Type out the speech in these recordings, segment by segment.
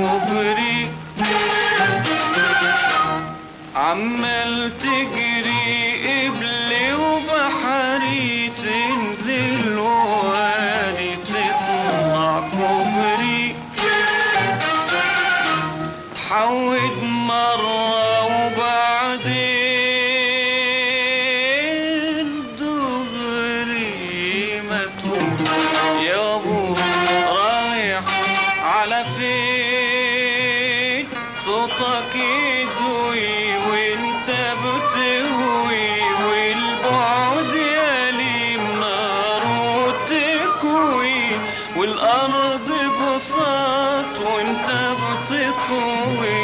كوبري. عمال تجري قبلي وبحري تنزل وادي تطلع كوبري. تحود مرة وبعدين دغري ما يا أبو رايح على فين؟ صوتك يدوي وانت بتهوي والبعد يليم نار وتكوي والأرض بساط وانت بتطوي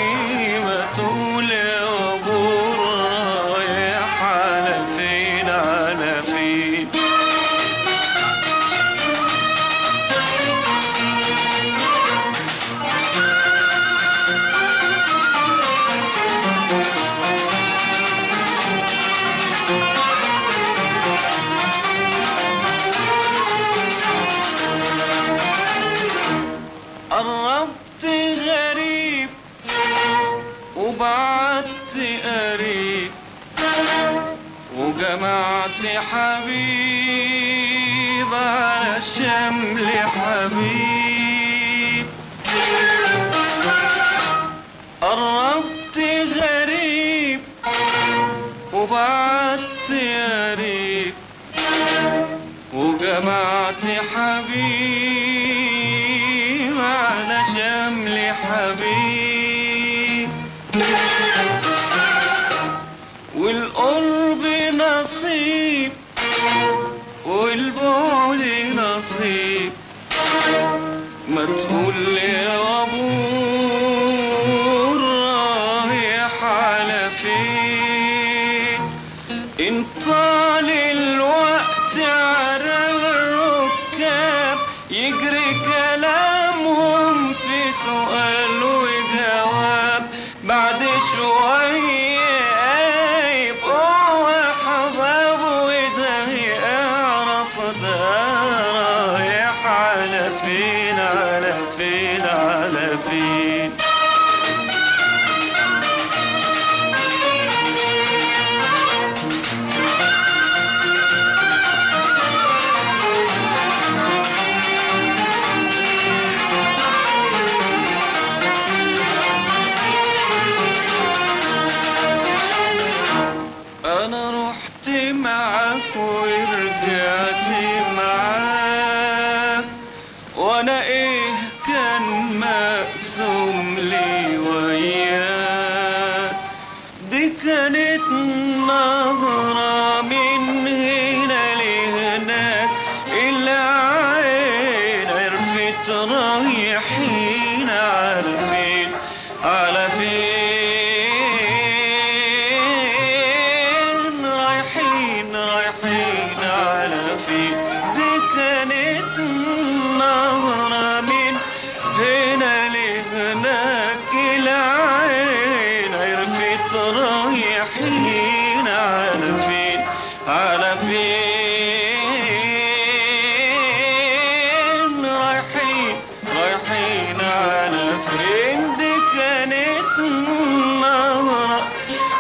وبعدت قريب وجمعت حبيب على شمل حبيب. قربت غريب وبعدت قريب وجمعت حبيب على شمل حبيب. والبعد نصيب. ما تقول لي يا ابو رايح على فين إن طال الوقت على الركاب يجري كلامهم في سؤال. أنا رحت معاك ورجعت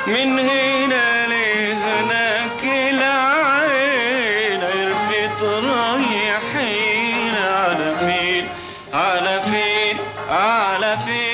من هنا لهناك العين عرفت على فين على فين على فين